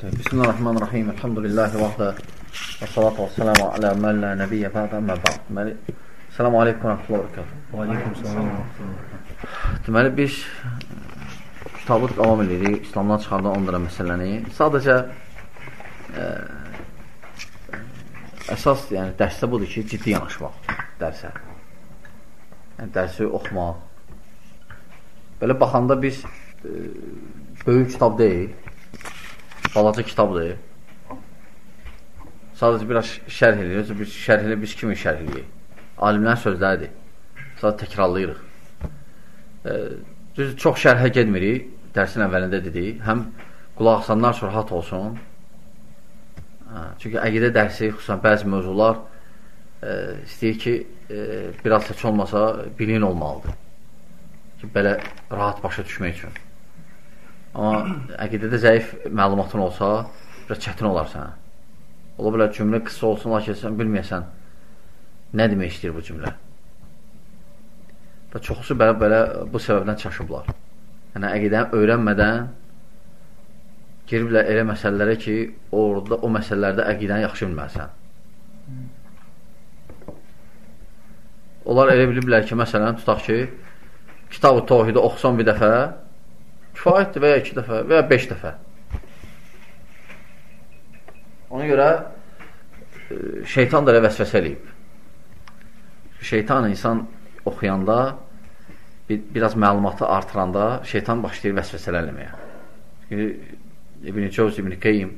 Bismillahirrahmanirrahim. Elhamdülillahi vahdə və salatu və selamu alə məllə nəbiyyə bədə əmmə bəd. Deməli, selamu aleykum və rəhmətullah və. Və aleykum selam. Deməli, biz kitabı davam edirik, İslamdan çıxardan 10 dərə məsələni. Sadəcə ə, əsas yəni, dərsdə budur ki, ciddi yanaşmaq dərsə. Yəni, dərsi oxumaq. Belə baxanda biz ə, böyük kitab deyil, balaca kitabdır. Sadəcə biraz şərh edirik. Biz şərh ilə biz kimi şərh edirik? Alimlərin sözləridir. Sadəcə təkrarlayırıq. E, düz çox şərhə getmirik. Dərsin əvvəlində dedik. Həm qulaq asanlar üçün rahat olsun. Hə, çünki əqidə dərsi, xüsusən bəzi mövzular e, istəyir ki, e, biraz heç olmasa bilin olmalıdır. Ki, belə rahat başa düşmək üçün. Amma əqidədə zəif məlumatın olsa, biraz çətin olar sənə. Ola bilər cümlə qısa olsun, lakin sən bilməyəsən nə demək istəyir bu cümlə. Və çoxusu belə-belə bu səbəbdən çaşıblar. Yəni, əqidəni öyrənmədən giriblər elə məsələlərə ki, orada o məsələlərdə əqidəni yaxşı bilməlisən. Onlar elə biliblər ki, məsələn, tutaq ki, kitab-ı tohidi oxusan bir dəfə, Kifayətdir və ya iki dəfə və ya beş dəfə. Ona görə e, şeytan da elə vəsvəsə eləyib. Şeytan insan oxuyanda bir, biraz məlumatı artıranda şeytan başlayır vəsvəsələr eləməyə. İbn-i Cevz, İbn-i Qeym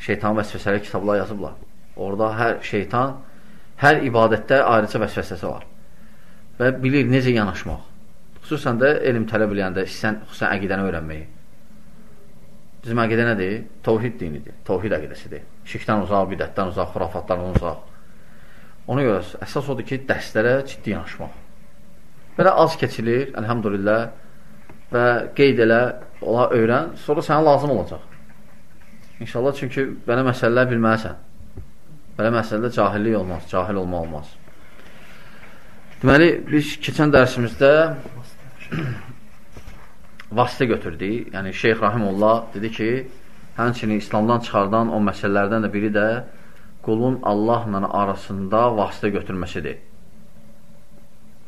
şeytan vəsvəsələr kitablar yazıblar. Orada hər şeytan hər ibadətdə ayrıca vəsvəsəsi var. Və bilir necə yanaşmaq. Xüsusən də elm tələb eləyəndə istəyən xüsusən əqidəni öyrənməyi. Bizim əqidə nədir? Tevhid dinidir. Tevhid əqidəsidir. Şirkdən uzaq, bidətdən uzaq, xurafatlardan uzaq. Ona görə əsas odur ki, dərslərə ciddi yanaşmaq. Belə az keçilir, əlhamdülillah, və qeyd elə, ola öyrən, sonra sənə lazım olacaq. İnşallah, çünki belə məsələlər bilməlisən. Belə məsələdə cahillik olmaz, cahil olma olmaz. Deməli, biz keçən dərsimizdə vasitə götürdük. Yəni, Şeyx Rahimullah dedi ki, həmçinin İslamdan çıxardan o məsələlərdən də biri də qulun Allahla arasında vasitə götürməsidir.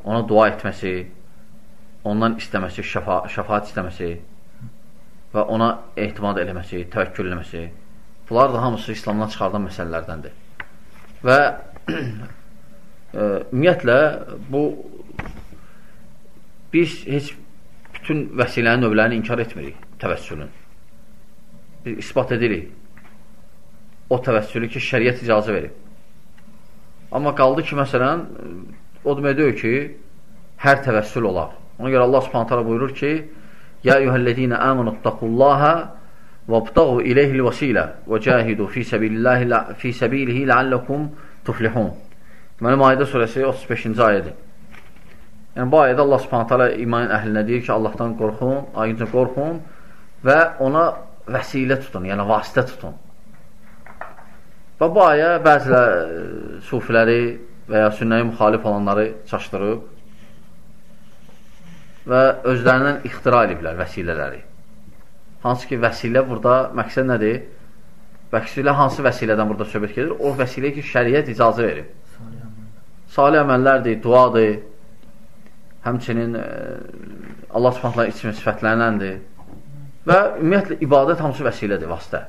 Ona dua etməsi, ondan istəməsi, şəfa şəfaat istəməsi və ona ehtimad eləməsi, təvəkkül eləməsi. Bunlar da hamısı İslamdan çıxardan məsələlərdəndir. Və e, ümumiyyətlə bu biz heç bütün vəsilənin növlərini inkar etmirik təvəssülün. Biz ispat edirik o təvəssülü ki, şəriət icazə verib. Amma qaldı ki, məsələn, o demək deyil ki, hər təvəssül olar. Ona görə Allah subhanətələ buyurur ki, Ya eyyuhəllədinə əmənu ittaqullaha və btağu iləyhil vəsilə və cahidu fi səbilihi ləalləkum tuflihun. Deməli, Maidə surəsi 35-ci ayədir. Yəni, bu ayədə Allah subhanət hələ iman əhlinə deyir ki, Allahdan qorxun, ayrıca qorxun və ona vəsilə tutun, yəni vasitə tutun. Və bu ayə bəzilər e, sufiləri və ya sünnəyə müxalif olanları çaşdırıb və özlərindən ixtira ediblər vəsilələri. Hansı ki, vəsilə burada məqsəd nədir? Vəsilə hansı vəsilədən burada söhbət gedir? O vəsilə ki, şəriət icazə verib. Salih əməllərdir, duadır, həmçinin e, Allah subhanətlə içmə sifətlərindəndir və ümumiyyətlə ibadət hamısı vəsilədir, vasitə.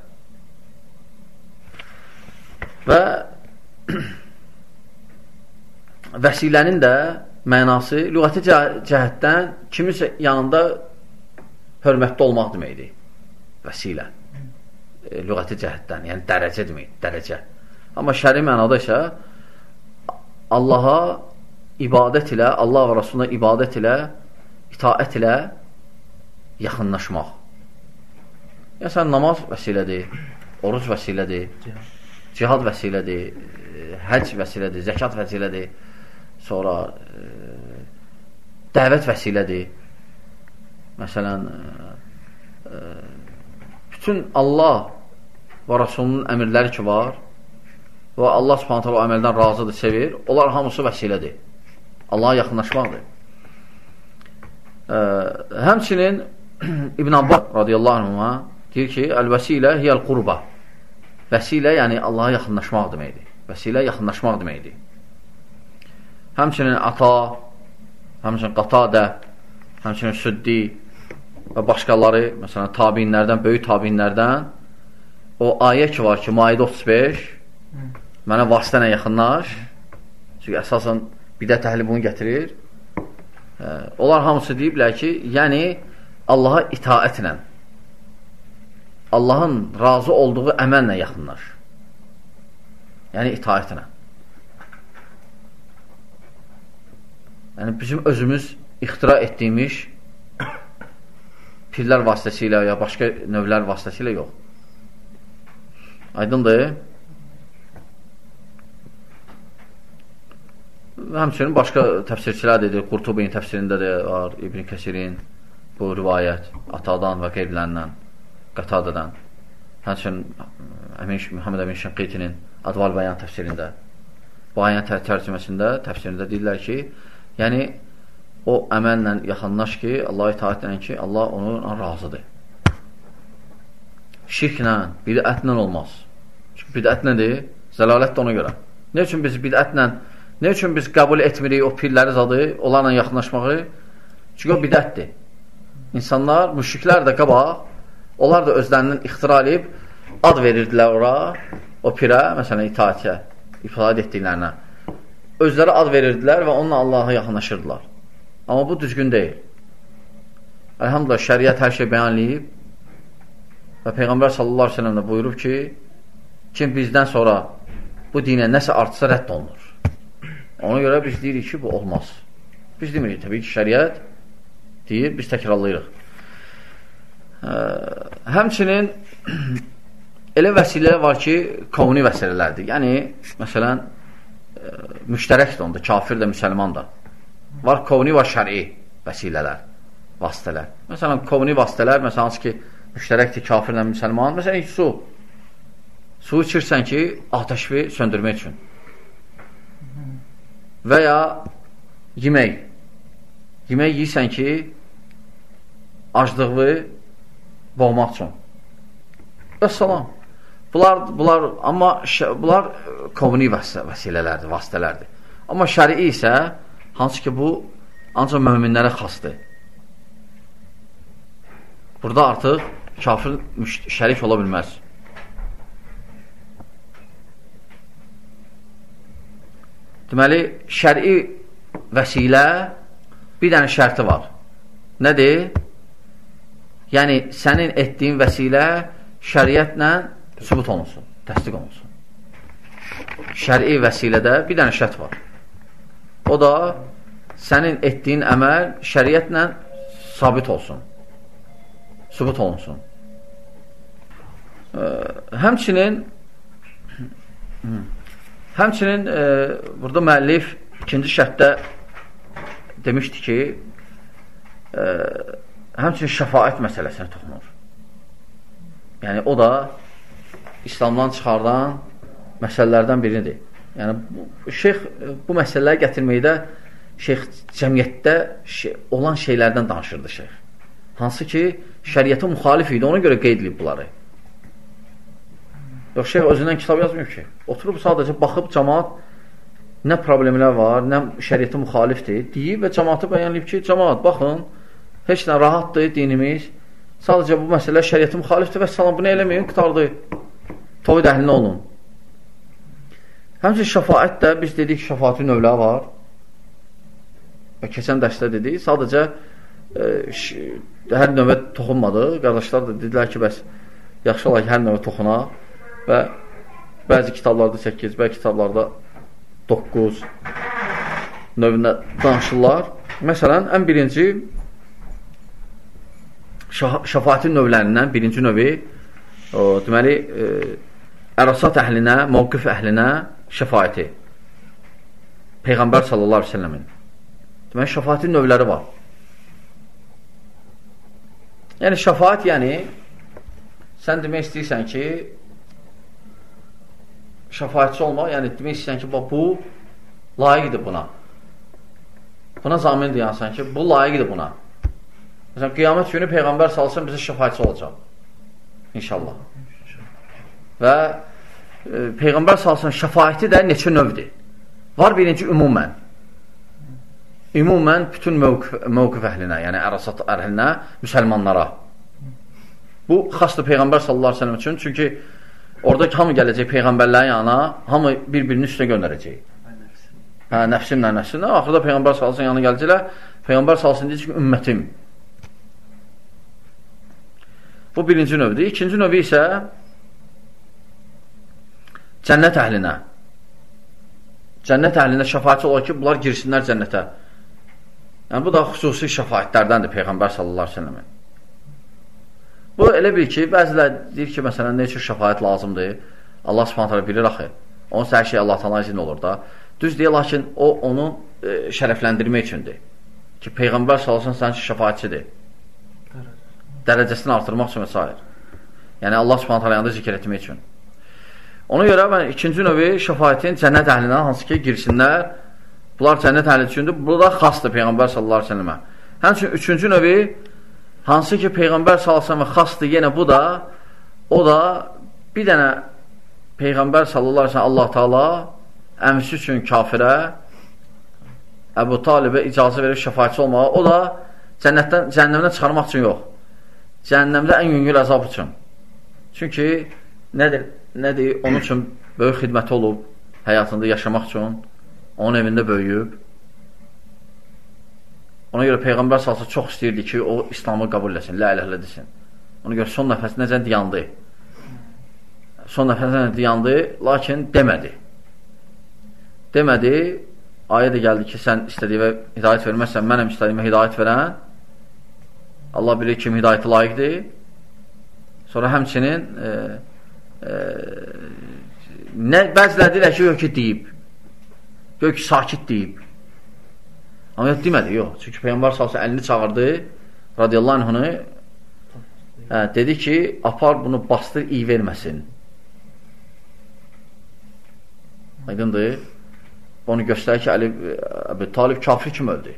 Və vəsilənin də mənası lüğəti cəhətdən kimisə yanında hörmətli olmaq deməkdir. Vəsilə. E, lüğəti cəhətdən, yəni dərəcə demək, dərəcə. Amma şəri mənada isə Allaha ibadət ilə, Allah və Rasuluna ibadət ilə, itaət ilə yaxınlaşmaq. Yəni, sən namaz vəsilədir, oruc vəsilədir, cihad vəsilədir, həc vəsilədir, zəkat vəsilədir, sonra e, dəvət vəsilədir. Məsələn, e, e, bütün Allah və Rasulunun əmirləri ki var və Allah subhanətə o əməldən razıdır, sevir, onlar hamısı vəsilədir. Allaha yaxınlaşmaqdır. Ə, həmçinin İbn Abbas radiyallahu anhuma Deyir ki, əl-vəsilə hiyəl qurba. Vəsilə, yəni Allaha yaxınlaşmaq deməkdir. Vəsilə yaxınlaşmaq deməkdir. Həmçinin ata, həmçinin qatadə, həmçinin süddi və başqaları, məsələn, tabinlərdən, böyük tabinlərdən o ayə ki var ki, Maidə 35 mənə vasitənə yaxınlaş çünki əsasən bidət əhli bunu gətirir. Onlar hamısı deyiblər ki, yəni Allaha itaətlə Allahın razı olduğu əməllə yaxınlaş. Yəni itaətlə. Yəni bizim özümüz ixtira etdiyimiz pirlər vasitəsilə ya başqa növlər vasitəsilə yox. Aydındır? Həmçinin başqa təfsirçilər dedir, Qurtubin təfsirində də var, İbn Kəsirin bu rivayət atadan və qeyrilərindən, qatadadan. Həmçinin Əmin, Muhammed Əmin Şənqitinin Adval Bəyan təfsirində, bu ayən tər tərcüməsində, təfsirində deyirlər ki, yəni o əməllə yaxınlaş ki, Allah itaət edən ki, Allah onunla razıdır. Şirklə, bidətlə olmaz. Çünki bidət nədir? Zəlalət də ona görə. Nə üçün biz bidətlə, nə üçün biz qəbul etmirik o pirləri zadı, onlarla yaxınlaşmağı? Çünki o bidətdir. İnsanlar, müşriklər də qabaq, onlar da özlərindən ixtira edib, ad verirdilər ora, o pirə, məsələn, itaətə, ifadə etdiklərinə. Özləri ad verirdilər və onunla Allaha yaxınlaşırdılar. Amma bu düzgün deyil. Elhamdülillah, şəriət hər şey bəyanlayıb və Peyğəmbər sallallahu aleyhi ve sellem də buyurub ki, kim bizdən sonra bu dinə nəsə artsa rədd olunur. Ona görə biz deyirik ki, bu olmaz. Biz demirik, təbii ki, şəriət deyir, biz təkrarlayırıq. Ə, həmçinin elə vəsilə var ki, kovni vəsilələrdir. Yəni, məsələn, ə, müştərəkdir onda, kafir də, müsəlman da. Var kovni, var şəri vəsilələr, vasitələr. Məsələn, kovni vasitələr, məsələn, hansı ki, müştərəkdir kafirlə müsəlman, məsələn, su, Su içirsən ki, ateşi söndürmək üçün. Və ya yemək. Yemək yiyirsən ki, aclığı boğmaq üçün. Və salam. Bunlar, bunlar, amma bunlar komuni vəsilələrdir, vasitələrdir. Amma şəri isə, hansı ki, bu ancaq möminlərə xasdır. Burada artıq kafir şərik ola bilməz. Deməli, şəri vəsilə bir dənə şərti var. Nədir? Yəni, sənin etdiyin vəsilə şəriətlə sübut olunsun, təsdiq olunsun. Şəri vəsilədə bir dənə şərt var. O da sənin etdiyin əməl şəriətlə sabit olsun, sübut olunsun. Həmçinin Həmçinin e, burada müəllif ikinci şərtdə demişdi ki, e, həmçinin şəfaət məsələsinə toxunur. Yəni, o da İslamdan çıxardan məsələlərdən biridir. Yəni, şeyx bu məsələləri gətirməkdə şeyx cəmiyyətdə şey, olan şeylərdən danışırdı şeyx. Hansı ki, şəriyyətə müxalif idi, ona görə qeyd edilib bunları. Yox, şeyh özündən kitab yazmıyor ki. Oturub sadəcə baxıb cəmaat nə problemlər var, nə şəriyyətə müxalifdir, deyib və cəmaatı bəyanlayıb ki, cəmaat, baxın, heç nə rahatdır dinimiz, sadəcə bu məsələ şəriyyətə müxalifdir və salam, bunu eləməyin, qutardı, tovid əhlinə olun. Həmçin şəfaət də, biz dedik, şəfaətin növləri var. Və keçən dərsdə dedik, sadəcə e, hər növə toxunmadı, qardaşlar da dedilər ki, bəs yaxşı olar ki, hər növə toxunaq və bəzi kitablarda 8, bəzi kitablarda 9 növündə danışırlar. Məsələn, ən birinci şəfaatin növlərindən birinci növü o, deməli, e, ərasat əhlinə, mövqif əhlinə şəfaəti. Peyğəmbər sallallahu aleyhi ve sellemin. Deməli, şəfaatin növləri var. Yəni, şəfaat yəni, sən demək istəyirsən ki, şəfayətçi olmaq, yəni demək istəyən ki, bu layiqdir buna. Buna zamin deyənsən ki, bu layiqdir buna. Məsələn, qiyamət günü Peyğəmbər salsın bizə şəfayətçi olacaq. İnşallah. Və e, Peyğəmbər salsın şəfayəti də neçə növdür. Var birinci ümumən. Ümumən bütün mövqif, mövqif əhlinə, yəni ərasat əhlinə, müsəlmanlara. Bu, xasdır Peyğəmbər sallallahu aleyhi ve sellem üçün. Çünki orada hamı gələcək Peyğəmbərlərin yanına, hamı bir-birinin üstünə göndərəcək. Hə, nəfsimlə, nəfsimlə. Axırda Peyğəmbər sallallahu yanına gələcəklər. Peyğəmbər sallallahu deyir ki, ümmətim. Bu birinci növdür. İkinci növü isə cənnət əhlinə. Cənnət əhlinə şəfaatçı olar ki, bunlar girsinlər cənnətə. Yəni, bu da xüsusi şəfaətlərdəndir Peyğəmbər sallallahu aleyhi ve sellemin. Bu elə bil ki, bəzilər deyir ki, məsələn, nə üçün şəfayət lazımdır? Allah subhanətlə bilir axı. Onun hər şey Allah tanrı izin olur da. Düz deyil, lakin o, onu e, şərəfləndirmək üçündür. Ki, Peyğəmbər salasın sənin üçün şəfayətçidir. Dərəcəsini artırmaq üçün və s. Yəni, Allah subhanətlə yanında zikr etmək üçün. Ona görə mən ikinci növü şəfayətin cənnət əhlinə hansı ki, girsinlər, bunlar cənnət əhli üçündür. Bu da xasdır Peyğəmbər sallallahu aleyhi ve səlləmə. Həmçin, üçüncü növü Hansı ki, Peyğəmbər s.ə.və xastdır, yenə bu da, o da bir dənə Peyğəmbər s.ə.və Allah Taala əmsi üçün kafirə Əbu Talibə icazə verir şəfayətçi olmağa. O da cənnətdən, cəhənnəmdən çıxarmaq üçün yox. Cəhənnəmdə ən yüngül əzab üçün. Çünki nədir? Nədir? Onun üçün böyük xidməti olub həyatında yaşamaq üçün. Onun evində böyüyüb. Ona görə Peyğəmbər salsa çox istəyirdi ki, o İslamı qəbul etsin, lə ilə desin. Ona görə son nəfəsinəcə diyandı. Son nəfəsinəcə diyandı, lakin demədi. Demədi, ayə də gəldi ki, sən istədiyivə hidayət verməzsən, mənəm istədiyimə hidayət verən. Allah bilir kim hidayəti layiqdir. Sonra həmçinin e, e, nə, bəziləri deyirlər ki, yox ki, deyib. Yox ki, sakit deyib. Amma demədi, yox. Çünki Peyğəmbər salsa əlini çağırdı, radiyallahu anhını, hə, dedi ki, apar bunu bastır, iyi verməsin. Aydındır. Onu göstərir ki, Əli Əbi Talib kafir kim öldü?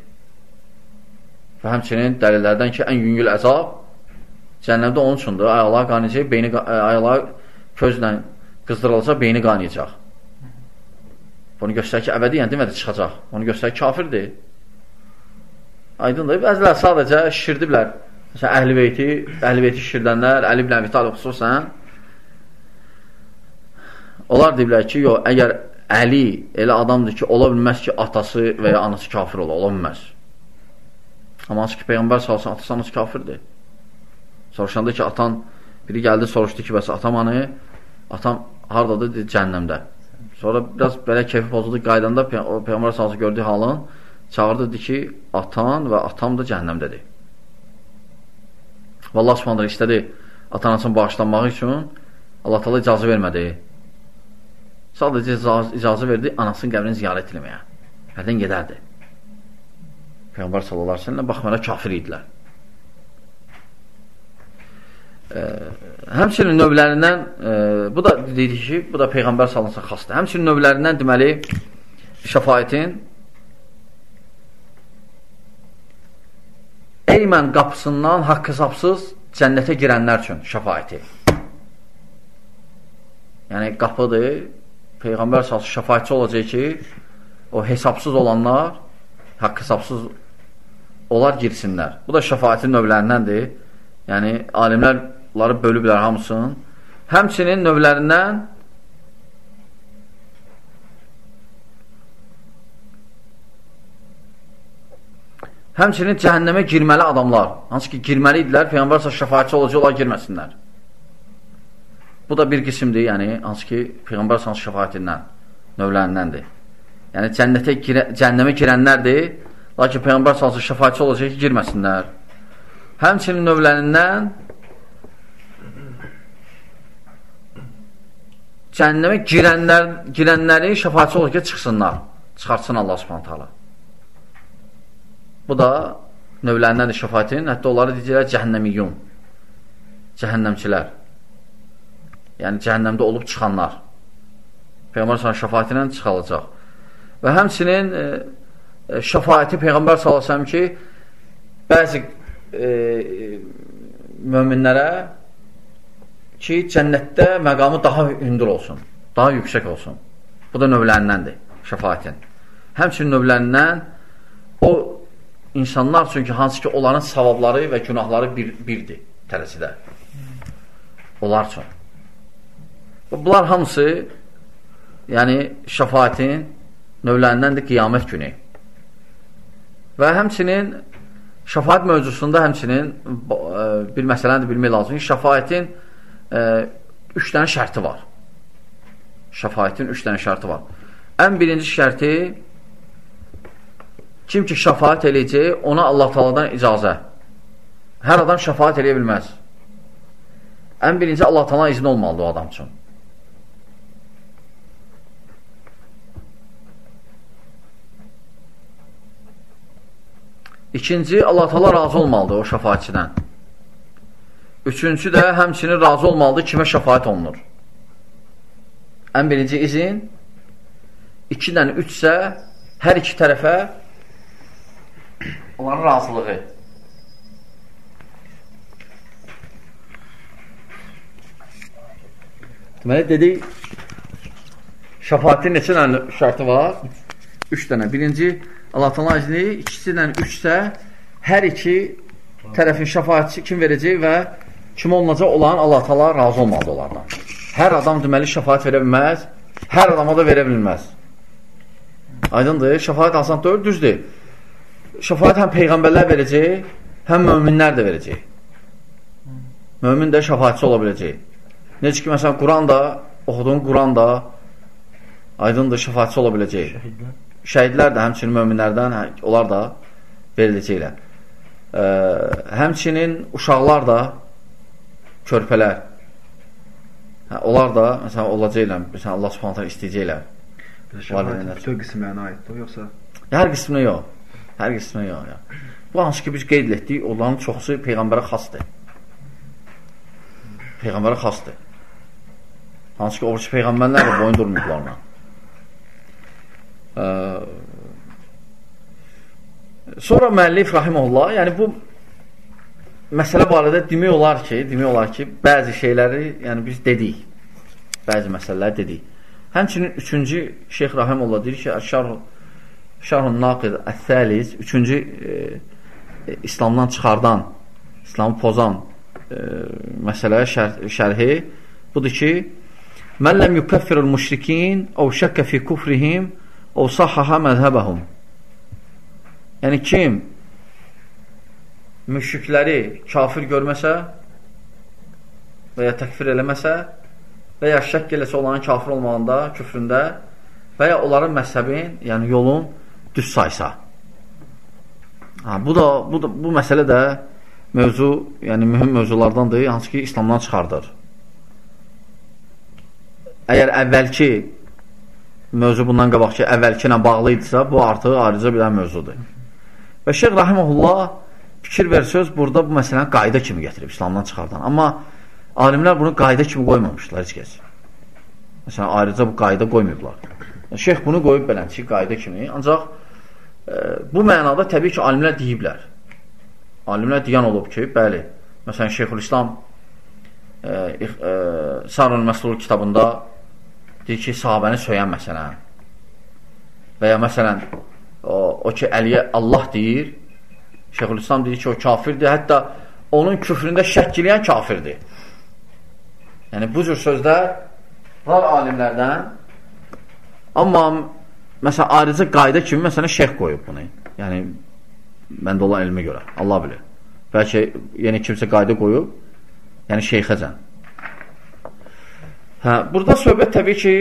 Və həmçinin dəlillərdən ki, ən yüngül əzab cənnəmdə onun üçündür. Ayaqlar qanayacaq, beyni, ayaqlar közlə qızdırılacaq, beyni qanayacaq. Bunu göstərir ki, əbədi, yəni demədi çıxacaq. Onu göstərir kafirdir. Aydındır. Bəzilər sadəcə şişirdiblər. Məsələn, əhl-i beyti, əhl-i beyti şişirdənlər, Əli ibn Əbi Talib xüsusən onlar deyiblər ki, yox, əgər Əli elə adamdır ki, ola bilməz ki, atası və ya anası kafir ola, ola bilməz. Amma hansı ki, Peyğəmbər salsın, atası anası kafirdir. Soruşanda ki, atan, biri gəldi, soruşdu ki, bəs atam anı, atam haradadır, dedi, cəhənnəmdə. Sonra biraz belə keyfi pozuldu, qaydanda Peyğəmbər salsın gördüyü halın, çağırdı ki, atan və atam da cəhənnəmdədir. Və Allah subhanələ istədi atanasını bağışlanmaq üçün Allah tala icazı vermədi. Sadəcə icazı verdi anasının qəbrini ziyarət etməyə. Hərdən gedərdi. Peyğəmbər sallallahu aleyhi ve sellem baxmayaraq kafir idilər. E, həmçinin növlərindən e, bu da dedik ki, bu da Peyğəmbər sallallahu aleyhi ve sellem xasdır. Həmçinin növlərindən deməli şəfayətin Eymən qapısından haqq hesabsız cənnətə girənlər üçün şəfayəti. Yəni, qapıdır, Peyğəmbər salsı şəfayətçi olacaq ki, o hesabsız olanlar, haqq hesabsız onlar girsinlər. Bu da şəfayətin növlərindəndir. Yəni, alimlər bunları bölüblər hamısını. Həmçinin növlərindən Həmçinin cəhənnəmə girməli adamlar, hansı ki, girməli idilər, Peyğəmbər şəfayətçi olacaq, onlar girməsinlər. Bu da bir qismdir, yəni, hansı ki, Peyğəmbər sansı şəfayətindən, növlərindəndir. Yəni, cənnətə girə, cəhənnəmə girənlərdir, lakin Peyğəmbər sansı şəfayətçi olacaq ki, girməsinlər. Həmçinin növlərindən cəhənnəmə girənlər, girənləri şəfayətçi olacaq ki, çıxsınlar, çıxartsın Allah subhanətə Allah. Bu da növlərindəndir şəfayətin. Hətta onları deyəcəklər cəhənnəmiyyun. Cəhənnəmçilər. Yəni, cəhənnəmdə olub çıxanlar. Peyğəmbər sana şəfayəti ilə çıxalacaq. Və həmçinin e, e, şəfayəti Peyğəmbər salasəm ki, bəzi e, möminlərə ki, cənnətdə məqamı daha hündür olsun, daha yüksək olsun. Bu da növlərindəndir, şəfayətin. Həmçinin növlərindən o insanlar üçün ki, hansı ki, onların savabları və günahları bir, birdir tələsidə. Onlar üçün. Bunlar hamısı yəni şəfayətin növlərindəndir qiyamət günü. Və həmçinin şəfayət mövzusunda həmçinin e, bir məsələni də bilmək lazımdır. Şəfayətin e, üç dənə şərti var. Şəfayətin üç dənə şərti var. Ən birinci şərti kim ki şəfayət eləyəcək, ona Allah taladan icazə. Hər adam şəfayət eləyə bilməz. Ən birinci Allah talan izni olmalıdır o adam üçün. İkinci, Allah tala razı olmalıdır o şəfaətçidən. Üçüncü də həmçinin razı olmalıdır kimə şəfaət olunur. Ən birinci izin, ikidən üçsə hər iki tərəfə onların razılığı. Deməli, dedik, şəfaatin neçə dənə şərti var? Üç dənə. Birinci, Allah Taala izni, ikisindən üçsə hər iki tərəfin şəfaətçi kim verəcək və kim olunacaq olan Allah Taala razı olmalıdır onlardan. Hər adam deməli şəfaət verə bilməz, hər adama da verə bilməz. Aydındır? Şəfaət asan deyil, düzdür. Şəfaət həm peyğəmbərlər verəcək, həm möminlər də verəcək. Mömin də şəfaətçi ola biləcək. Necə ki, məsələn, Quran da, oxuduğun Quran da aydındır, şəfaətçi ola biləcək. Şəhidlər şəhidlər də həmçinin möminlərdən, hə, onlar da veriləcəklər. Ə, həmçinin uşaqlar da körpələr hə, onlar da məsələn olacaqlar, məsələn Allah Subhanahu istəyəcəklər. Şəhadət bütün qismlərinə aiddir, yoxsa hər qisminə yox. Hər qisminə yox, ya. Bu hansı ki biz qeyd etdik, onların çoxusu peyğəmbərə xasdır. Peyğəmbərə xasdır. Hansı ki, oruç peyğəmbərlər də boyun durmuyublar ona. Sonra müəllif rahimehullah, yəni bu məsələ barədə demək olar ki, demək olar ki, bəzi şeyləri, yəni biz dedik. Bəzi məsələləri dedik. Həmçinin üçüncü Şeyx Rahimullah deyir ki, Şərh Şərhun Naqid Əs-Səlis, üçüncü e, e, İslamdan çıxardan, İslamı pozan e, məsələyə şər şərhi budur ki, Mən ləm yukəffirul müşrikin əv şəkkə fi kufrihim o sahaha məzhəbəhum. Yəni kim müşrikləri kafir görməsə və ya təkfir eləməsə və ya şək eləsə onların kafir olmağında, küfründə və ya onların məzhəbin, yəni yolun düz saysa. Ha, bu da bu da bu məsələ də mövzu, yəni mühüm mövzulardandır, hansı ki İslamdan çıxardır. Əgər əvvəlki mövzu bundan qabaq ki, əvvəlki ilə bağlı idisə, bu artıq ayrıca bir mövzudur. Və Şeyh Rahiməhullah fikir ver söz burada bu məsələni qayda kimi gətirib İslamdan çıxardan. Amma alimlər bunu qayda kimi qoymamışlar heç kəs. Məsələn, ayrıca bu qayda qoymayıblar. Şeyh bunu qoyub belənçi qayda kimi. Ancaq bu mənada təbii ki, alimlər deyiblər. Alimlər deyən olub ki, bəli, məsələn, Şeyxülislam e, e, Sarul Məslul kitabında deyir ki, sahabəni söyən məsələn. Və ya məsələn o, o ki, Əliyə Allah deyir Şeyxülislam deyir ki, o kafirdir. Hətta onun küfründə şəkk eləyən kafirdir. Yəni bu cür sözlər var alimlərdən. Amma məsələn ayrıca qayda kimi məsələn şeyx qoyub bunu. Yəni məndə olan elmə görə. Allah bilir. Bəlkə yəni kimsə qayda qoyub yəni şeyxəcən. Hə, burada söhbət təbii ki,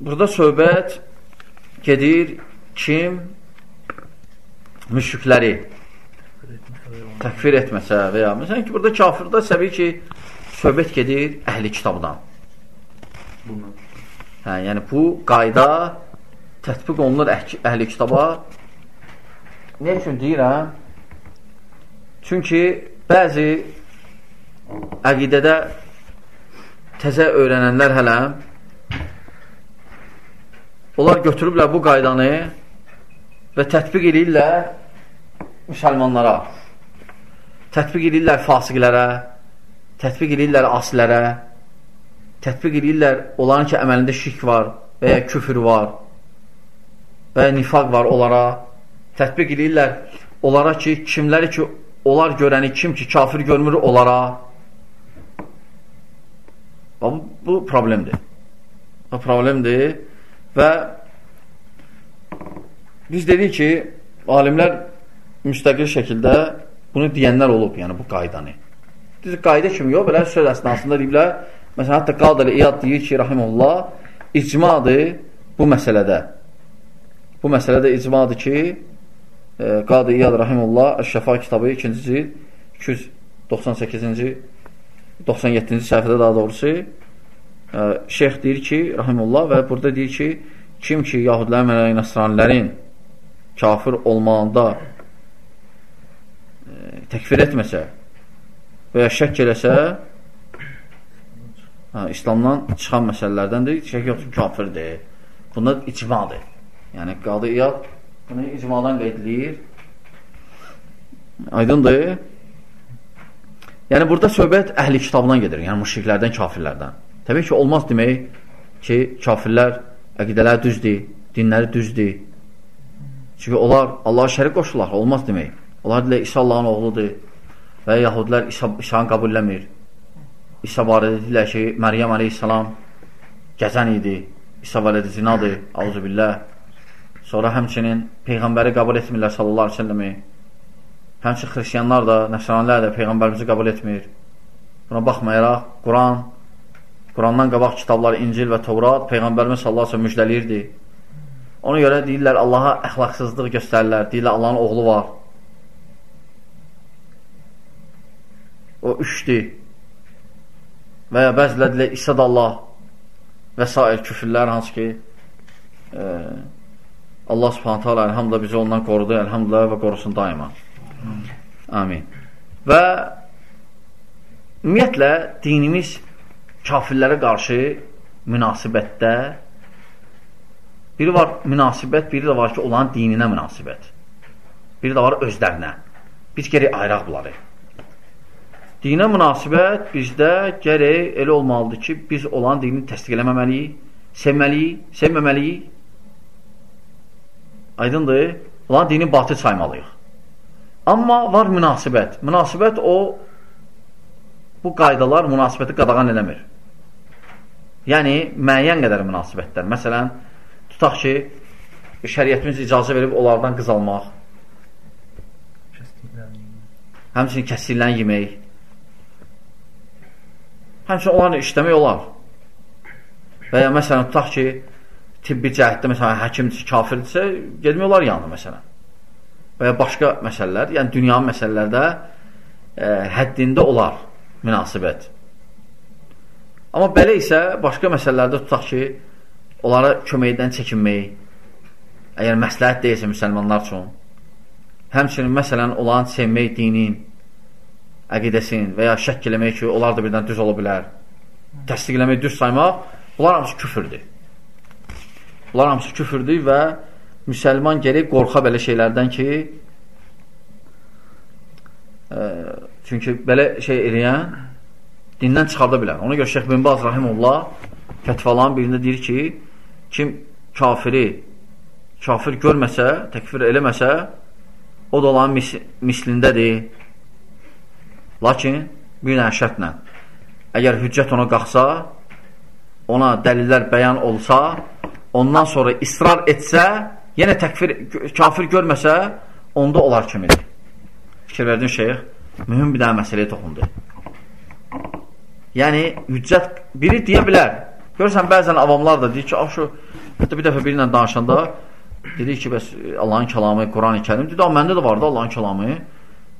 burada söhbət gedir kim? Müşrikləri təkfir etməsə və ya məsələn ki, burada kafirdə səbii ki, söhbət gedir əhli kitabdan. Hə, yəni bu qayda tətbiq olunur əhli kitaba. Nə üçün deyirəm? Çünki bəzi əqidədə təzə öyrənənlər hələ onlar götürüblər bu qaydanı və tətbiq edirlər müsəlmanlara tətbiq edirlər fasiqlərə tətbiq edirlər asilərə, tətbiq edirlər onların ki, əməlində şirk var və ya küfür var və ya nifaq var onlara, tətbiq edirlər onlara ki, kimləri ki, onlar görəni kim ki, kafir görmür onlara. Bu, bu problemdir. Bu problemdir və biz dedik ki, alimlər müstəqil şəkildə bunu deyənlər olub, yəni bu qaydanı. Qayda kimi yox, belə söz əsnasında deyiblər. Məsələn, hətta Qadir İyad deyir ki, rahimullah, icmadır bu məsələdə. Bu məsələdə icmadır ki, e, Qadir İyad rahimullah Əş-Şəfa kitabı 2-ci cild 298-ci 97-ci səhifədə daha doğrusu e, şeyx deyir ki, rahimullah və burada deyir ki, kim ki, yahudilərin və nəsranilərin kafir olmağında e, təkfir etməsə və ya şək eləsə hə, İslamdan çıxan məsələlərdəndir, şək yoxdur, kafirdir. Bunda icmadır. Yəni, qadı iyad bunu icmadan qeydləyir. Aydındır. Yəni, burada söhbət əhli kitabdan gedir, yəni müşriklərdən, kafirlərdən. Təbii ki, olmaz demək ki, kafirlər əqidələri düzdür, dinləri düzdür, Çünki onlar Allaha şərik qoşurlar, olmaz demək. Onlar deyilər, İsa Allahın oğludur və yahudilər İsa, İsa'nı qəbulləmir. İsa barədə deyilər ki, Məryəm aleyhissalam gəzən idi, İsa vələdi zinadır, auzu billah. Sonra həmçinin Peyğəmbəri qəbul etmirlər sallallahu aleyhi ve selləmi. Həmçin xristiyanlar da, nəsranilər də Peyğəmbərimizi qəbul etmir. Buna baxmayaraq, Quran, Qurandan qabaq kitablar, İncil və Tevrat Peyğəmbərimiz sallallahu aleyhi ve müjdəliyirdi. Ona görə deyirlər Allaha əxlaqsızlıq göstərirlər. Deyirlər Allahın oğlu var. O üçdür. Və ya bəzilər deyirlər İsa da Allah və s. küfürlər hansı ki e, Allah subhanətə alə əlhamdülə bizi ondan qorudu, əlhamdülə və qorusun daima. Amin. Və ümumiyyətlə dinimiz kafirlərə qarşı münasibətdə Biri var münasibət, biri də var ki, onların dininə münasibət. Biri də var özlərinə. Biz gərək ayıraq bunları. Dinə münasibət bizdə gərək elə olmalıdır ki, biz olan dinini təsdiq eləməməliyik, sevməliyik, sevməməliyik. Aydındır? Olan dini batıl saymalıyıq. Amma var münasibət. Münasibət o, bu qaydalar münasibəti qadağan eləmir. Yəni, müəyyən qədər münasibətlər. Məsələn, Tutaq ki, şəriyyətimiz icazə verib onlardan qız almaq. Həmçinin kəsdirlən yemək. Həmçinin onlarla işləmək olar. Və ya məsələn, tutaq ki, tibbi cəhətdə, məsələn, həkim kafirdirsə, gedmək olar yanına, məsələn. Və ya başqa məsələlər, yəni dünyanın məsələlərdə ə, həddində olar münasibət. Amma belə isə başqa məsələlərdə tutaq ki, onlara köməkdən çəkinmək, əgər məsləhət deyilsə müsəlmanlar üçün, həmçinin məsələn, onların sevmək dinin, əqidəsin və ya şəkk eləmək ki, onlar da birdən düz ola bilər, təsdiqləmək, düz saymaq, bunlar hamısı küfürdür. Bunlar hamısı küfürdür və müsəlman gerək qorxa belə şeylərdən ki, ə, çünki belə şey eləyən dindən çıxarda bilər. Ona görə Şeyx bin Baz Rahimullah fətvaların birində deyir ki, kim kafiri kafir görməsə, təkfir eləməsə, o da olan mis mislindədir. Lakin bir dənə şərtlə, əgər hüccət ona qalxsa, ona dəlillər bəyan olsa, ondan sonra israr etsə, yenə təkfir, kafir görməsə, onda olar kimidir. Fikir verdin şeyx, mühüm bir dənə məsələyə toxundu. Yəni, hüccət biri deyə bilər, Görürsən, bəzən avamlar da deyir ki, ah, şu, hətta bir dəfə biri ilə danışanda dedik ki, bəs Allahın kəlamı, Quran-ı kərim. Dedi, məndə də vardı Allahın kəlamı.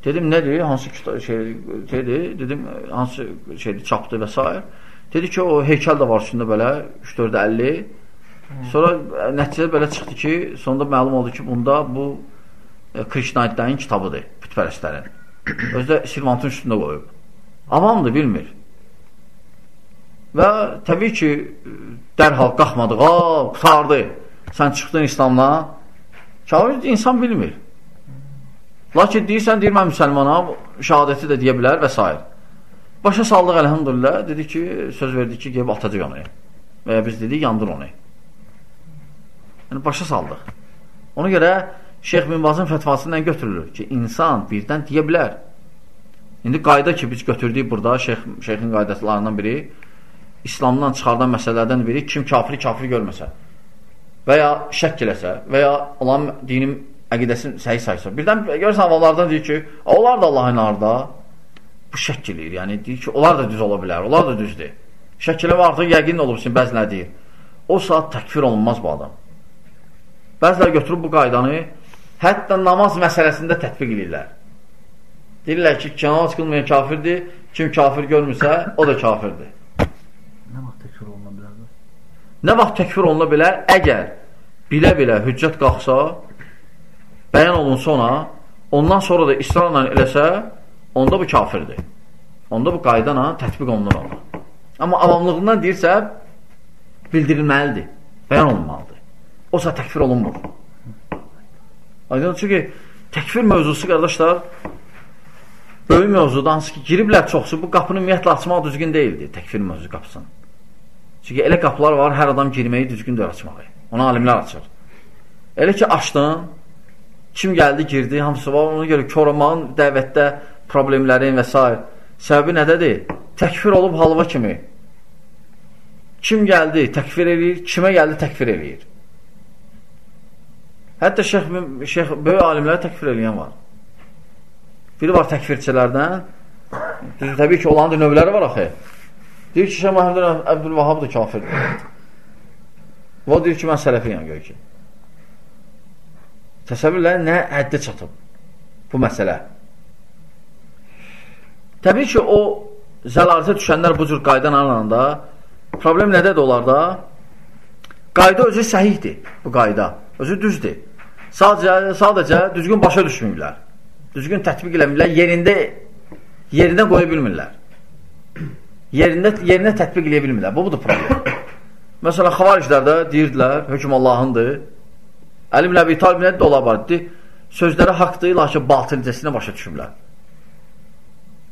Dedim, nədir? Hansı şey, şeydir? Dedim, hansı şeydir, çapdır və s. Dedi ki, o heykəl də var üstündə belə, 3-4-50. Sonra nəticədə belə çıxdı ki, sonunda məlum oldu ki, bunda bu e, Krishnaidlərin kitabıdır, bütpərəstlərin. Özdə Silvantın üstündə qoyub. Avamdır, bilmir. Və təbii ki, dərhal qalxmadıq, aa, qutardı, sən çıxdın İslamdan. Kafir insan bilmir. Lakin deyirsən, deyir, mən müsəlmanam, şəhadəti də deyə bilər və s. Başa saldıq əlhamdülillah. Dedi ki, söz verdi ki, gəlib atacaq onu. Və ya biz dedik, yandır onu. Yəni, başa saldıq. Ona görə Şeyx Minbazın fətvasından götürülür ki, insan birdən deyə bilər. İndi qayda ki, biz götürdük burada, şeyx, şeyxin qaydaslarından biri, İslamdan çıxardan məsələlərdən biri, kim kafiri kafir görməsə və ya şək eləsə və ya olan dinin əqidəsini səhi saysa. Birdən görürsən, havalardan deyir ki, onlar da Allahın arda bu şək eləyir. Yəni, deyir ki, onlar da düz ola bilər, onlar da düzdür. Şək eləmə artıq yəqin olubsun, bəzilə deyir. O saat təkfir olunmaz bu adam. Bəzilər götürüb bu qaydanı hətta namaz məsələsində tətbiq edirlər. Deyirlər ki, namaz qılmayan kafirdir, kim kafir görmürsə, o da kafirdir. Nə vaxt təkfir oluna bilər? Nə vaxt təkfir oluna bilər? Əgər bilə-bilə hüccət qalxsa, bəyan olunsa ona, ondan sonra da israrla eləsə, onda bu kafirdir. Onda bu qaydana tətbiq olunur ona. Amma avamlığından deyirsə, bildirilməlidir, bəyan olunmalıdır. Osa təkfir olunmur. Aydın, çünki təkfir mövzusu, qardaşlar, böyük mövzuda, hansı ki, giriblər çoxsu, bu qapını ümumiyyətlə açmaq düzgün deyildi, təkfir mövzu qapısını. Çünki elə qapılar var, hər adam girməyi düzgündür açmağı. Ona alimlər açır. Elə ki, açdın, kim gəldi, girdi, hamısı var, ona görə koramağın dəvətdə problemlərin və s. Səbəbi nədədir? Təkfir olub halva kimi. Kim gəldi, təkfir eləyir, kimə gəldi, təkfir eləyir. Hətta şeyx, şeyx böyük alimləri təkfir eləyən var. Biri var təkfirçilərdən, düzü, təbii ki, olanın da növləri var axı. Deyir ki, Şeyh Məhəmdən Əbdülvahab da kafirdir. O deyir ki, mən sələfiyəm gör ki. Təsəvvürlə nə həddə çatıb bu məsələ. Təbii ki, o zəlalatə düşənlər bu cür qaydan alanda problem nədədir onlarda? Qayda özü səhihdir, bu qayda. Özü düzdür. Sadəcə, sadəcə düzgün başa düşmürlər. Düzgün tətbiq eləmirlər, yerində yerinə qoya bilmirlər. Yerində, yerinə tətbiq eləyə bilmirlər. Bu, budur problem. Məsələn, xavariclərdə deyirdilər, hökm Allahındır. Əli ibn Əbi Talib nə ola barədir? Sözləri haqdır, lakin batilcəsinə başa düşürlər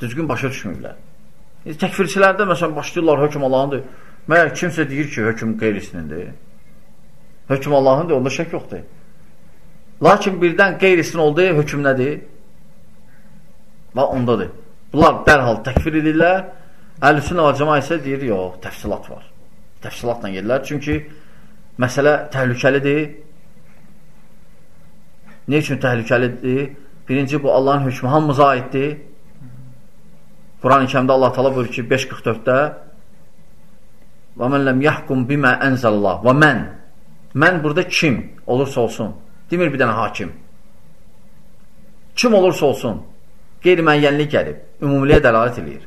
düzgün başa düşmürlər. Təkfirçilərdə məsələn başlayırlar hökm Allahındır. Məyər kimsə deyir ki, hökm qeyrisnindir. Hökm Allahındır, onda şək yoxdur. Lakin birdən qeyrisinin olduğu hökm nədir? Və ondadır. Bunlar dərhal təkfir edirlər. Əhlüsün və cəma isə deyir, yox, təfsilat var. Təfsilatla gedirlər. Çünki məsələ təhlükəlidir. Ne üçün təhlükəlidir? Birinci, bu Allahın hökmü hamımıza aiddir. Quran-ı kəmdə Allah tala buyur ki, 5.44-də Və mən ləm yəhkum bimə ənzəllah Və mən Mən burada kim olursa olsun Demir bir dənə hakim Kim olursa olsun Qeyri-məyyənlik gəlib, ümumiləyə dəlalət edir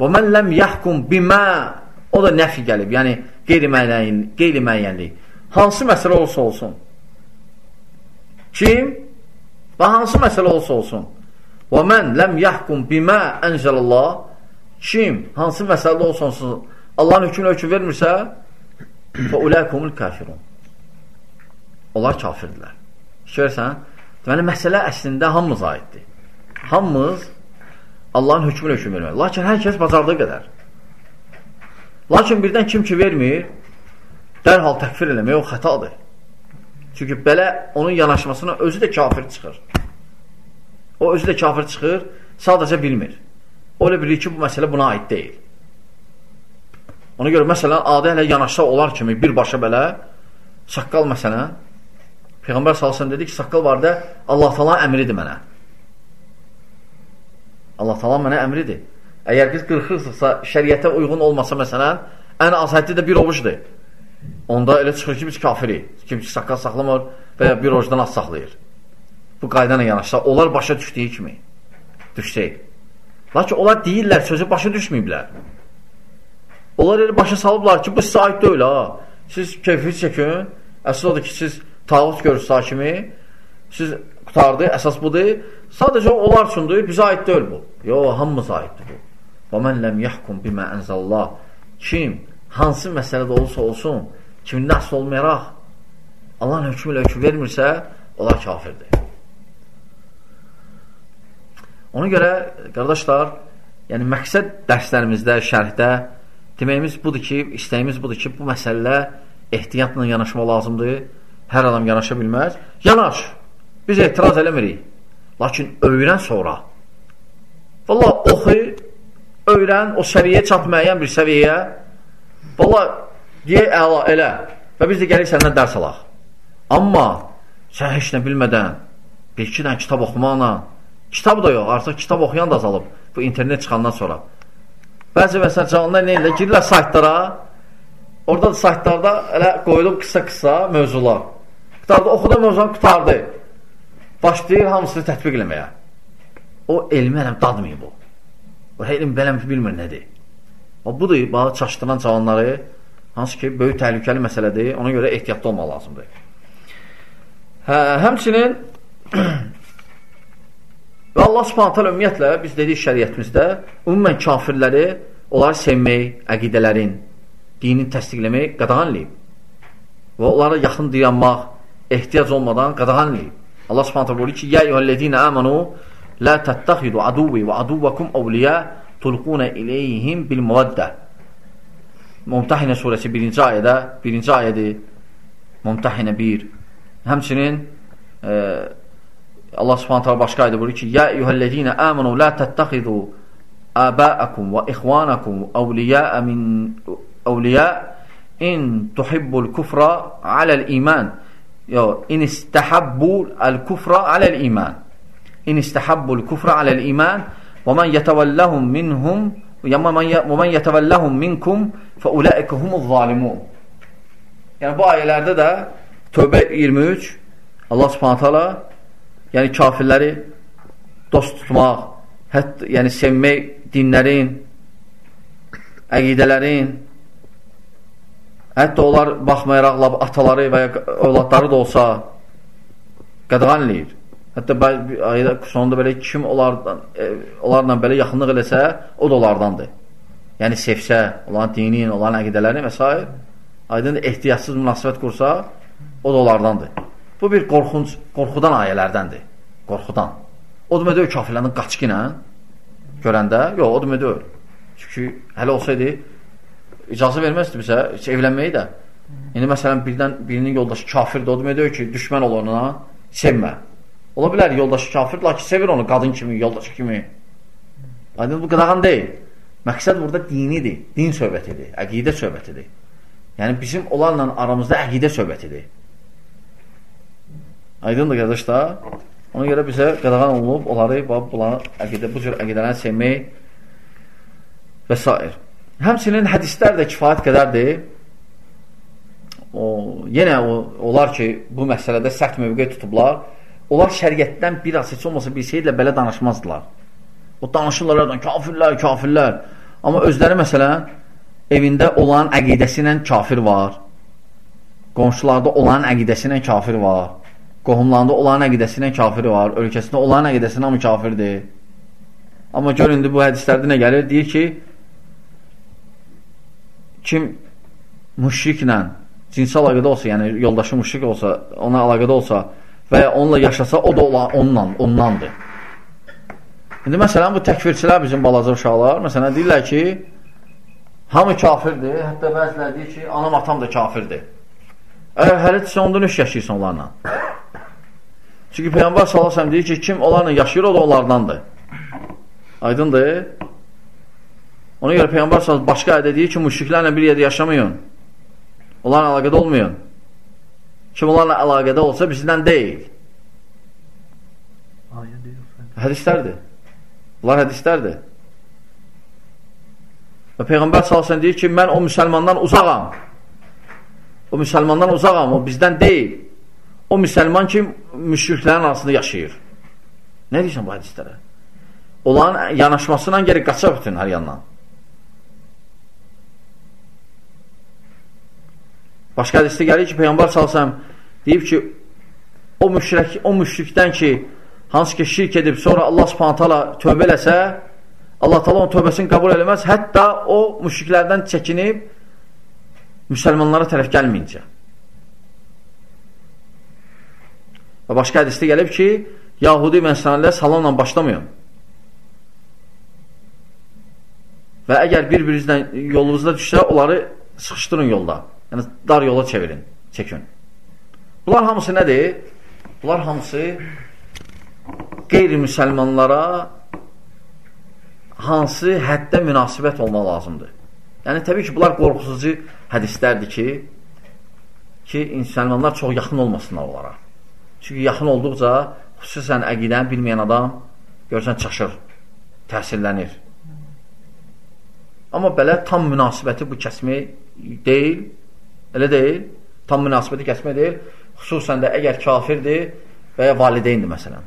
Və mən ləm yəhkum bimə O da nəfi gəlib, yəni qeyri-məyyənlik qeyri Hansı məsələ olursa olsun Kim və hansı məsələ olursa olsun Və mən ləm yəhkum bimə ənzəlallah kim, hansı məsələdə olsa olsun, Allahın hökmünə hökm vermirsə və uləykumul kafirun. Onlar kafirdirlər. Görürsən? Deməli, məsələ əslində hamımız aiddir. Hamımız Allahın hökmünə hökm vermək. Lakin hər kəs bacardığı qədər. Lakin birdən kim ki vermir, dərhal təkfir eləmək o xətadır. Çünki belə onun yanaşmasına özü də kafir çıxır. O özü də kafir çıxır, sadəcə bilmir. O elə bilir ki, bu məsələ buna aid deyil. Ona görə, məsələn, adı hələ yanaşsa olar kimi birbaşa belə, saqqal məsələn, Peyğəmbər salsın dedi ki, saqqal var da, Allah talan əmridir mənə. Allah talan mənə əmridir. Əgər biz qırxırsıqsa, şəriətə uyğun olmasa, məsələn, ən az həddi də bir ovucdur. Onda elə çıxır ki, biz kafiri. Kim ki, saqqal saxlamır və ya bir ovucdan az saxlayır bu qayda ilə yanaşsa, onlar başa düşdüyü kimi düşsək. Lakin onlar deyirlər, sözü başa düşməyiblər. Onlar elə başa salıblar ki, bu aid deyil ha. Siz keyfi çəkin, əsas odur ki, siz tağut görürsünüz hakimi, siz qutardı, əsas budur. Sadəcə onlar üçündür, bizə aid deyil bu. Yox, hamımıza aiddir bu. Və mən ləm yəhkum bimə ənzəllah. Kim, hansı məsələdə olursa olsun, kimin nəsl olmayaraq Allahın hökmü ilə hökm vermirsə, onlar kafirdir. Ona görə, qardaşlar, Yəni, məqsəd dərslərimizdə, şərhdə deməyimiz budur ki, istəyimiz budur ki, bu məsələ ehtiyatla yanaşma lazımdır. Hər adam yanaşa bilməz. Yanaş! Biz etiraz eləmirik. Lakin öyrən sonra. Valla oxu, öyrən, o səviyyə çat müəyyən bir səviyyəyə. Valla, deyə əla, elə. Və biz də gəlir səndən dərs alaq. Amma sən heç nə bilmədən, bir-iki dənə kitab oxumaqla, kitab da yox, artıq kitab oxuyan da azalıb bu internet çıxandan sonra. Bəzi məsələn canlılar nə edirlər? Girirlər saytlara, orada da saytlarda elə qoyulub qısa-qısa mövzular. Qutardı, oxuda mövzunu qutardı. Başlayır hamısını tətbiq eləməyə. O elmi ələm dadmıyor bu. O elm beləm bilmir nədir. O budur, balı çaşdıran cavanları, hansı ki, böyük təhlükəli məsələdir, ona görə ehtiyatlı olmaq lazımdır. Hə, həmçinin Və Allah subhanətələ ümumiyyətlə, biz dedik şəriyyətimizdə, ümumən kafirləri, onları sevmək, əqidələrin, dinin təsdiqləmək qadağanlayıb. Və onlara yaxın dayanmaq, ehtiyac olmadan qadağanlayıb. Allah subhanətələ buyurur ki, Yə eyyuhəl-ləzinə əmənu, lə təttəxidu aduvi və aduvakum əvliyə tulqunə iləyhim bil-müvəddə. Mumtahinə surəsi birinci ayədə, birinci ayədir, Mumtahinə 1. Həmçinin e, Allah Subhanahu taala başqa ayədə buyurur ki: "Ya eyyuhellezina amanu la tattaxidu aba'akum və ixwanakum awliya'a min awliya in tuhibbul kufra ala'l iman." Yo, in istahabbu al-kufra ala'l iman. In istahabbu al-kufra ala'l iman və men yetevellahum minhum yetevellahum minkum fa ulaika humuz zalimun. Yəni bu ayələrdə də Tövbə 23 Allah Subhanahu taala yəni kafirləri dost tutmaq, hətta yəni sevmək dinlərin, əqidələrin, hətta onlar baxmayaraq ataları və ya övladları da olsa qadağan eləyir. Hətta ayda sonunda belə kim onlardan, e, onlarla belə yaxınlıq eləsə, o da onlardandır. Yəni sevsə, onların dinin, onların əqidələrini və s. aydın ehtiyatsız münasibət qursa, o da onlardandır. Bu bir qorxunc, qorxudan ayələrdəndir. Qorxudan. O demək deyil kafirlərin qaçqı ilə görəndə. Yox, o demək deyil. Çünki hələ olsaydı icazə verməzdi bizə evlənməyi də. İndi məsələn birdən birinin yoldaşı kafirdir. O demək deyil ki, düşmən ol ona, sevmə. Ola bilər yoldaşı kafirdir, lakin sevir onu qadın kimi, yoldaşı kimi. Aydın bu qadağan deyil. Məqsəd burada dinidir, din söhbətidir, əqidə söhbətidir. Yəni bizim onlarla aramızda əqidə söhbətidir. Aydındır qardaşlar. Ona görə bizə qadağan olunub, onları, bunları əqidə, bu cür əqidələrini sevmək və s. Həmçinin hədislər də kifayət qədərdir. O, yenə o, onlar ki, bu məsələdə sərt mövqe tutublar, onlar şəriətdən bir az heç olmasa bir şeylə belə danışmazdılar. O danışırlar, kafirlər, kafirlər. Amma özləri məsələn, evində olan əqidəsi ilə kafir var. Qonşularda olan əqidəsi ilə kafir var qohumlarında olan əqidəsinə kafiri var, ölkəsində olan əqidəsinə hamı kafirdir. Amma gör indi bu hədislərdə nə gəlir? Deyir ki, kim müşriklə cinsi əlaqədə olsa, yəni yoldaşı müşrik olsa, ona əlaqədə olsa və ya onunla yaşasa, o da ola, onunla, ondandır. İndi məsələn, bu təkvirçilər bizim balaca uşaqlar, məsələn, deyirlər ki, hamı kafirdir, hətta bəzilər deyir ki, anam, atam da kafirdir. Əgər hələ sən onda nöş yaşayırsan onlarla. Çünki Peyğəmbər sallallahu deyir ki, kim onlarla yaşayır, o da onlardandır. Aydındır? Ona görə Peyğəmbər sallallahu başqa ayədə deyir ki, müşriklərlə bir yerdə yaşamayın. Onlarla əlaqədə olmayın. Kim onlarla əlaqədə olsa bizdən deyil. Hədislərdir. Bunlar hədislərdir. Və Peyğəmbər sallallahu deyir ki, mən o müsəlmandan uzağam. O müsəlmandan uzağam, o bizdən deyil. O müsəlman ki, müşriklərin arasında yaşayır. Nə deyirsən bu hədislərə? Onların yanaşmasıyla geri qaça bütün hər yandan. Başqa hədisdə gəlir ki, Peyğəmbər salsam deyib ki, o müşrik, o müşrikdən ki, hansı ki şirk edib, sonra Allah subhanət hala tövbə eləsə, Allah taala onun tövbəsini qəbul eləməz, hətta o müşriklərdən çəkinib müsəlmanlara tərəf gəlməyincə. Və başqa hədisdə gəlib ki, Yahudi məsələlər salamla başlamayın. Və əgər bir-birinizlə yolunuzda düşsə, onları sıxışdırın yolda. Yəni, dar yola çevirin, çəkin. Bunlar hamısı nədir? Bunlar hamısı qeyri-müsəlmanlara hansı həddə münasibət olmaq lazımdır. Yəni, təbii ki, bunlar qorxusucu hədislərdir ki, ki, müsəlmanlar çox yaxın olmasınlar onlara. Çünki yaxın olduqca, xüsusən əqidəni bilməyən adam görsən çaşır, təsirlənir. Amma belə tam münasibəti bu kəsmək deyil, elə deyil, tam münasibəti kəsmək deyil, xüsusən də əgər kafirdir və ya valideyndir məsələn.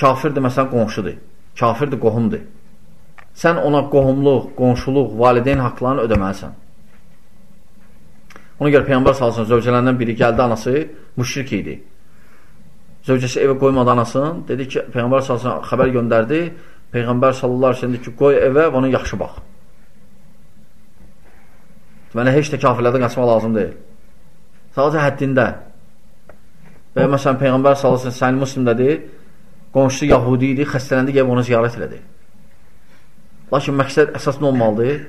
Kafirdir məsələn qonşudur, kafirdir qohumdur. Sən ona qohumluq, qonşuluq, valideyn haqlarını ödəməlisən. Ona görə Peyğəmbər salsın, zövcələrindən biri gəldi, anası müşrik idi. Zövcəsi evə qoymadı anasını, dedi ki, Peyğəmbər salsın xəbər göndərdi, Peyğəmbər sallallahu aleyhi ve sellem ki, qoy evə və onu yaxşı bax. Deməli, heç də kafirlərdən qaçmaq lazım deyil. Sadəcə həddində. Və məsələn, Peyğəmbər sallallahu səni muslimdədir, qonşusu Yahudi idi, xəstələndi, gəlib onu ziyarət elədi. Lakin məqsəd əsas nə olmalıdır?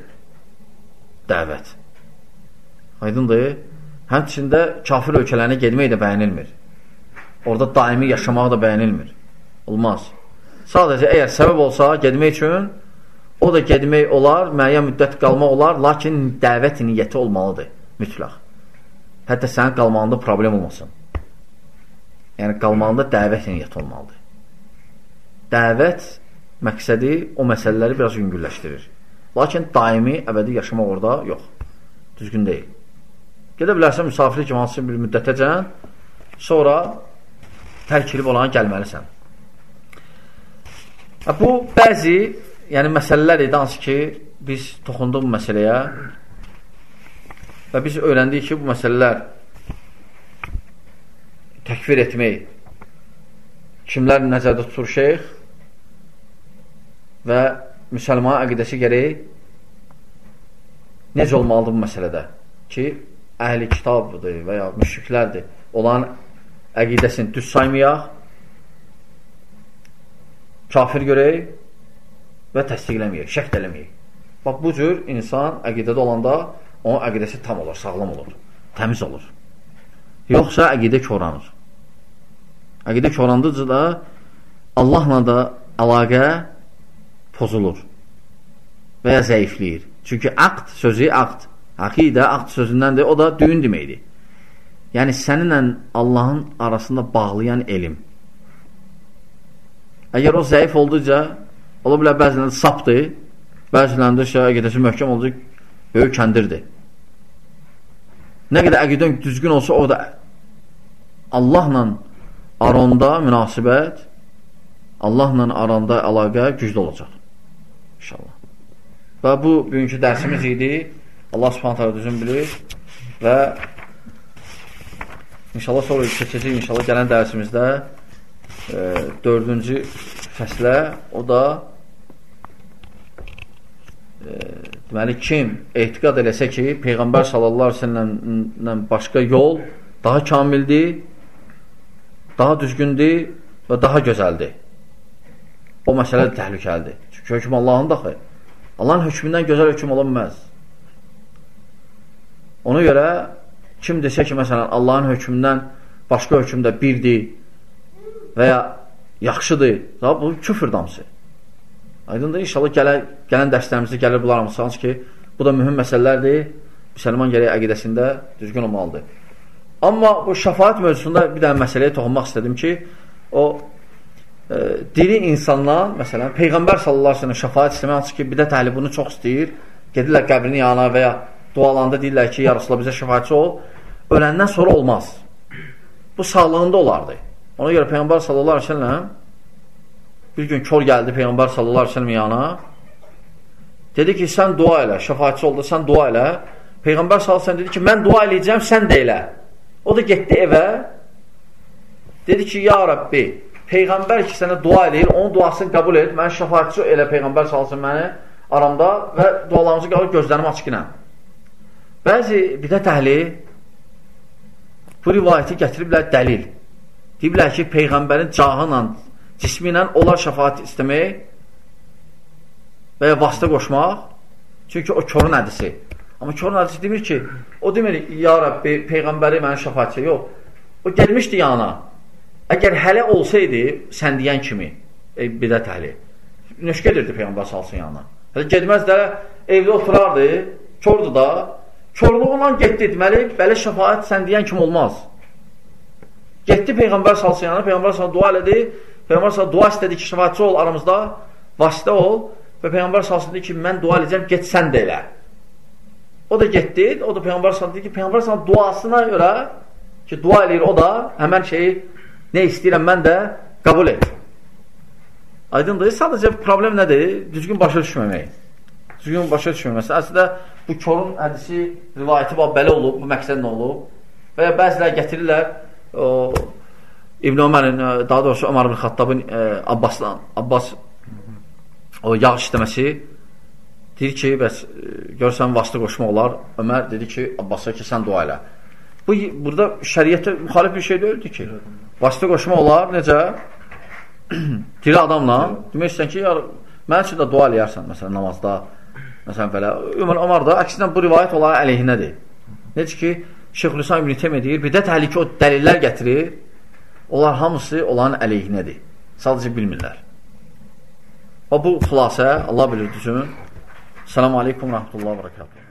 Dəvət. Aydındır. Həmçində kafir ölkələrinə gedmək də bəyənilmir. Orada daimi yaşamaq da bəyənilmir. Olmaz. Sadəcə əgər səbəb olsa gedmək üçün O da gedmək olar, müəyyən müddət qalmaq olar, lakin dəvət niyyəti olmalıdır, mütləq. Hətta sənin qalmağında problem olmasın. Yəni, qalmağında dəvət niyyəti olmalıdır. Dəvət məqsədi o məsələləri biraz yüngülləşdirir. Lakin daimi, əbədi yaşamaq orada yox. Düzgün deyil. Gedə bilərsən müsafirlik kimi hansı bir müddətəcən, sonra tərk edib olana gəlməlisən. Bu, bəzi yəni məsələlər idi hansı ki, biz toxunduq bu məsələyə və biz öyrəndik ki, bu məsələlər təkfir etmək kimlər nəzərdə tutur şeyx və müsəlman əqidəsi gərək necə olmalıdır bu məsələdə ki, əhli kitabdır və ya müşriklərdir. Olan əqidəsini düz saymayaq kafir görək və təsdiqləməyək, şək də eləməyək. Bax, bu cür insan əqidədə olanda onun əqidəsi tam olur, sağlam olur, təmiz olur. Yoxsa əqidə koranır. Əqidə korandıcı da Allahla da əlaqə pozulur və ya zəifləyir. Çünki aqd sözü aqd, aqidə aqd sözündəndir, o da düyün deməkdir. Yəni, səninlə Allahın arasında bağlayan elm. Əgər o zəif olduqca Ola bilər bəzilərində sapdır, bəzilərində şey, əqidəsi möhkəm olacaq, böyük kəndirdir. Nə qədər əqidən düzgün olsa, o da Allahla aranda münasibət, Allahla aranda əlaqə güclü olacaq. İnşallah. Və bu, bugünkü dərsimiz idi. Allah subhanətə düzün bilir və inşallah sonra keçəcək, inşallah gələn dərsimizdə e, dördüncü fəslə, o da deməli kim etiqad eləsə ki, Peyğəmbər sallallahu əleyhi başqa yol daha kamildir, daha düzgündür və daha gözəldir. O məsələ təhlükəlidir. Çünki hökm Allahın daxı. Allahın hökmündən gözəl hökm bilməz. Ona görə kim desə ki, məsələn, Allahın hökmündən başqa hökmdə birdir və ya yaxşıdır, bu küfür damsı. Aydındır, inşallah gələ, gələn dərslərimizdə gəlir bunlar hamısı, hansı ki, bu da mühüm məsələlərdir. Müsəlman gərək əqidəsində düzgün olmalıdır. Amma bu şəfaat mövzusunda bir dənə məsələyə toxunmaq istədim ki, o e, diri insanlar, məsələn, Peyğəmbər sallallahu aleyhi ve sellem şəfaat istəmək, hansı ki, bidət əhli bunu çox istəyir, gedirlər qəbrini yana və ya dualanda deyirlər ki, ya Rasulullah bizə şəfaatçı ol, öləndən sonra olmaz. Bu sağlığında olardı. Ona görə Peyğəmbər sallallahu aleyhi ve sellem bir gün kör gəldi Peyğəmbər sallallahu aleyhi ve sellem yana. Dedi ki, sən dua elə, şəfaatçı oldu, sən dua elə. Peyğəmbər sallallahu aleyhi dedi ki, mən dua eləyəcəm, sən də elə. O da getdi evə. Dedi ki, ya Rabbi, Peyğəmbər ki, sənə dua eləyir, onun duasını qəbul et, mən şəfaatçı elə Peyğəmbər sallallahu məni aramda və dualarımızı qalır gözlərimi açıq ilə. Bəzi bidət əhli bu rivayəti gətiriblər dəlil. Deyiblər ki, Peyğəmbərin cahı cismi ilə onlar şəfaat istəmək və ya vasitə qoşmaq, çünki o körün hədisi. Amma körün hədisi demir ki, o demir, ya Rəbbi, Peyğəmbəri mənim şəfayətçi, yox. O gəlmişdi yana. Əgər hələ olsaydı, sən deyən kimi, e, bidət əhli, nöşk edirdi Peyğəmbər salsın yanına. Hələ gedməz də, evdə oturardı, kördü da, körluğunla getdi, deməli, belə şəfayət sən deyən kimi olmaz. Getdi Peyğəmbər salsın yanına, Peyğəmbər salsın dua elədi, Peyğəmbər salsın dua istədi ki, şəfayətçi ol aramızda, vasitə ol və Peyğəmbər salsın dedi ki, mən dua edəcəm, get sən də elə. O da getdi, o da Peyğəmbər salsın dedi ki, Peyğəmbər salsın duasına görə ki, dua eləyir o da, həmən şeyi nə istəyirəm mən də qəbul et. Aydındır, sadəcə problem nədir? Düzgün başa düşməmək. Düzgün başa düşməmək. Əslində, bu korun hədisi, rivayəti belə olub, bu məqsəd nə olub? Və ya bəzilər gətirirlər, o, İbn Ömərin, e, daha doğrusu Ömər ibn Xattabın e, Abbasdan, Abbas o yağ işləməsi deyir ki, bəs e, görsən vasitə qoşmaq olar. Ömər dedi ki, Abbasa ki, sən dua elə. Bu burada şəriətə müxalif bir şey deyildi ki. Vasitə qoşmaq olar, necə? Diri adamla demək istəyirsən ki, ya, mən üçün də dua eləyərsən, məsələn, namazda, məsələn, belə. Ömər Ömər da əksinə bu rivayət onlara əleyhinədir. Necə ki, Şeyxülislam İbn Teymiyyə deyir, bidət əhli ki, o dəlillər gətirir, onlar hamısı onların əleyhinədir. Sadəcə bilmirlər. Və bu xülasə, Allah bilir düzün. Selamun Aleyküm, Rəhmətullah və Rəkatuhu.